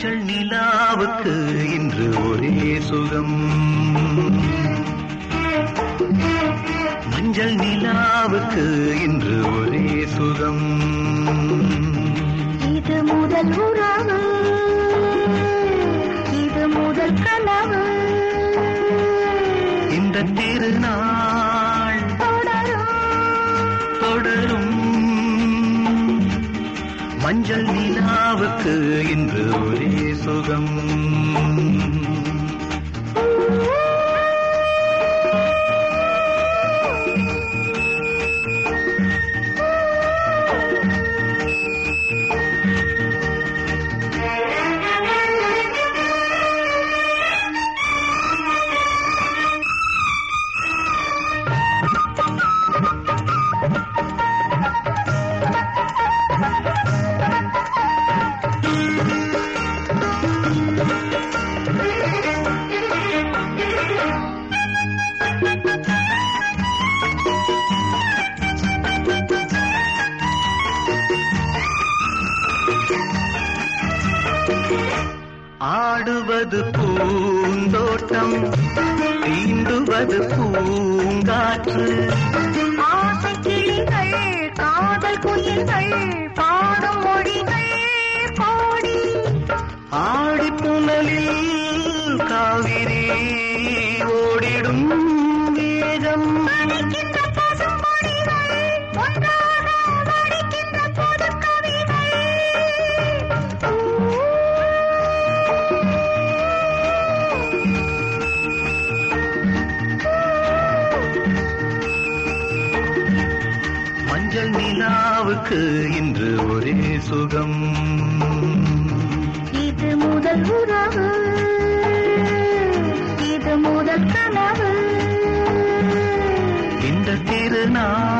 ஊஞ்சல் நிலாவுக்கு இன்று ஒரே சுகம். மஞ்சள் நிலாவுக்கு இன்று ஒரே சுகம். இது முதல் உறவு. இது முதல் கனவு. இந்த திருநாள் மஞ்சள் நிலாவுக்கு இன்று ஒரே சுகம். ஆடுவது பூந்தோட்டம் தீண்டுவது பூங்காற்று. ஆசை கிளிகள் காதல் குயில்கள் பாடும் மொழிகள் பாடி. ஆடி புனலில் காவிரி ஓடிடும். நிலாவுக்கு இன்று ஒரே சுகம். இது முதல் உறவு. இது முதல் கனவு. இந்த திருநாள்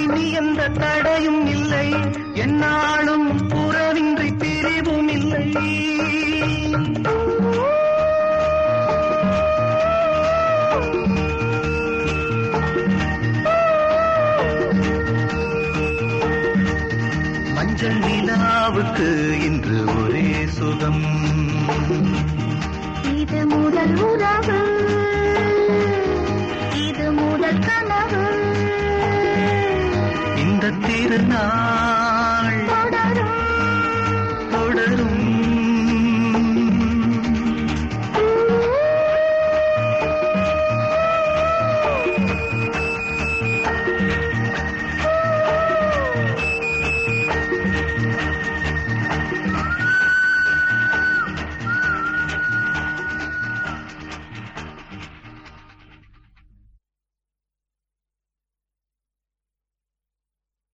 இனி எந்த தடையும் இல்லை. என்னாலும் புறவின்றி பிரிவும் இல்லை. மஞ்சள் நிலாவுக்கு இன்று ஒரே சுகம். இது முதல் உறவு பெரும்